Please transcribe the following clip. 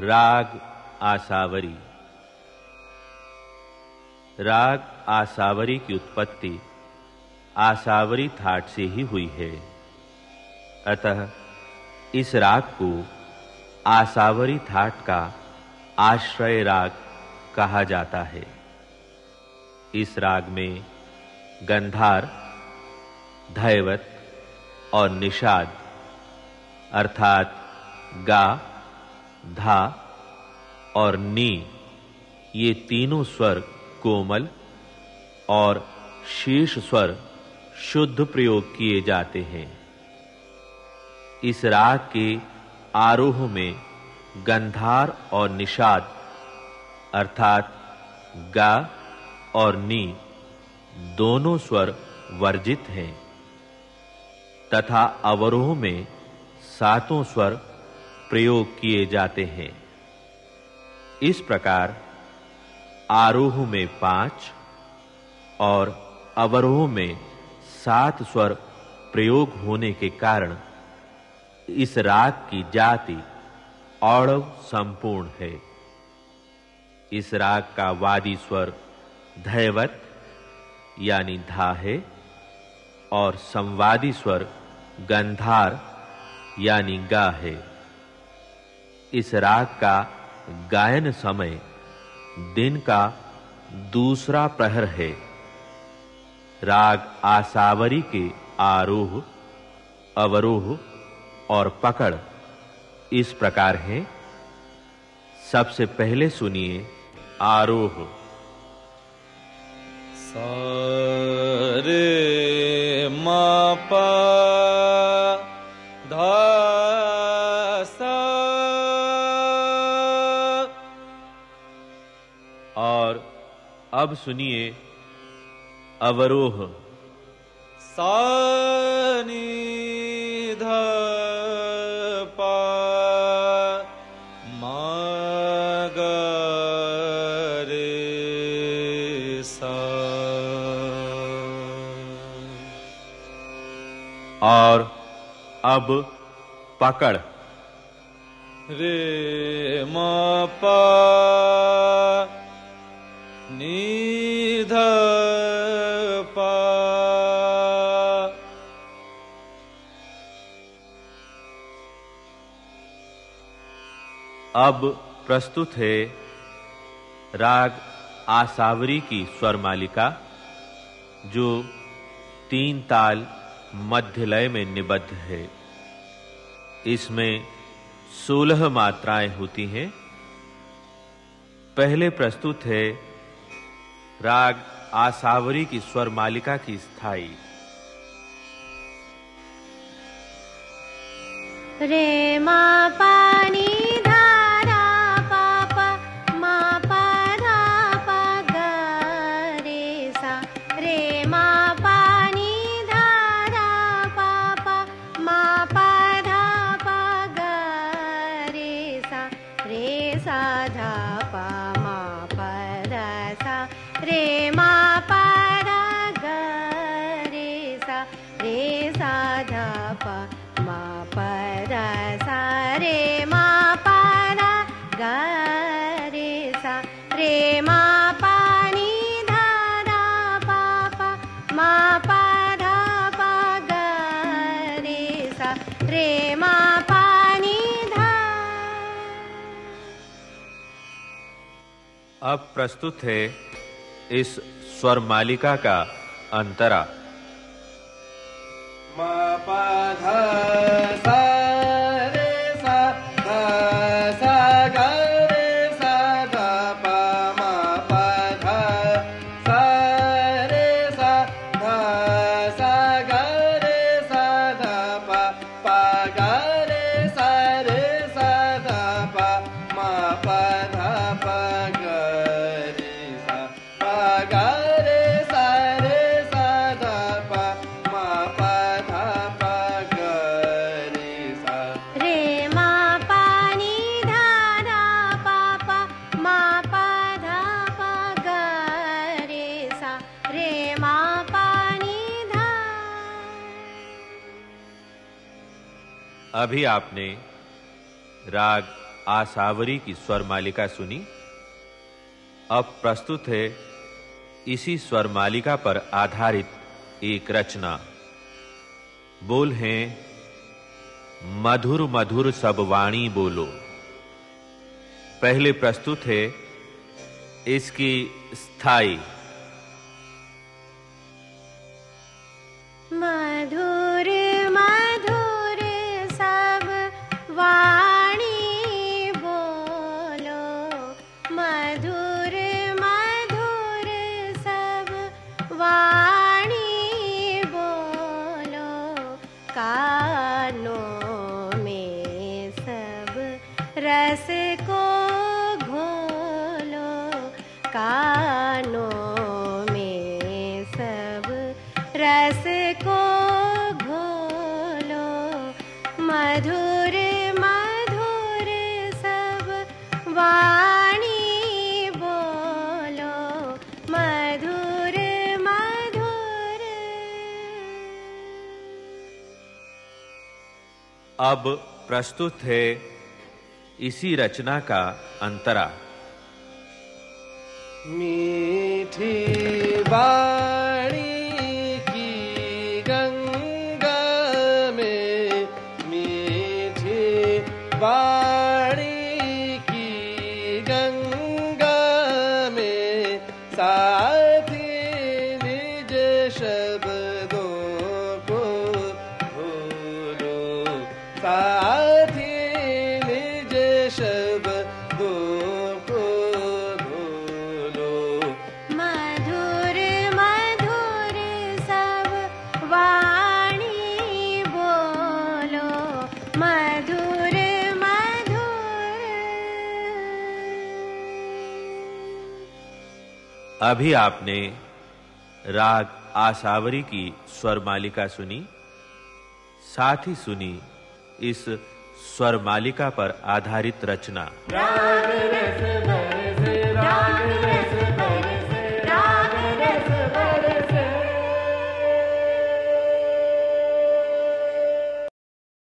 राग आसावरी राग आसावरी की उत्पत्ति आसावरी थाट से ही हुई है। अतः इस राग को आसावरी थाट का आश्रय राग कहा जाता है। इस राग में गंधार, धैवत और निषाद अर्थात गा धा और नी, ये तीनों स्वर कोमल और शीर्ष स्वर शुद्ध प्रयोग किए जाते हैं। इस राग के आरोह में गंधार और निषाद, अर्थात गा और नी, दोनों स्वर वर्जित हैं, तथा अवरोह में सातों स्वर प्रयोग किए जाते हैं। इस प्रकार आरोह में पाँच और अवरोह में सात स्वर प्रयोग होने के कारण इस राग की जाति औड़व संपूर्ण है। इस राग का वादी स्वर धैवत यानी धा है और संवादी स्वर गंधार यानी गा है इस राग का गायन समय दिन का दूसरा प्रहर है। राग आसावरी के आरोह, अवरोह और पकड़ इस प्रकार है। सबसे पहले सुनिए आरोह। सारे मापा धा और अब सुनिए अवरोह। सानी ध पा मा ग रे सा। और अब पकड़। रे म प अब प्रस्तुत है राग आसावरी की स्वर मालिका जो तीन ताल मध्य लय में निबद्ध है। इसमें सोलह मात्राएँ होती हैं। पहले प्रस्तुत है राग आसावरी की स्वर मालिका की स्थायी रे मा पा सा धा पा मा पा धा सा रे मा पा धा ग सा मा पा धा सा रे मा पा धा ग मा पा नि धा रा पा पा मा पा धा पा ग सा रे अब प्रस्तुत है इस स्वर मालिका का अंतरा। म अभी आपने राग आसावरी की स्वर मालिका सुनी। अब प्रस्तुत है इसी स्वर मालिका पर आधारित एक रचना। बोल हैं, मधुर मधुर सब वाणी बोलो। पहले प्रस्तुत है इसकी स्थायी। सब रस को घोलो। मधुर मधुर सब वाणी बोलो। मधुर मधुर। अब प्रस्तुत है इसी रचना का अंतरा। मीठी वाणी की गंगा में मीठी वाणी की गंगा में साथी निज शब्दों को भूलो अभी आपने राग आशावरी की स्वर मालिका सुनी, साथ ही सुनी इस स्वर मालिका पर आधारित रचना। राग रस राग रस।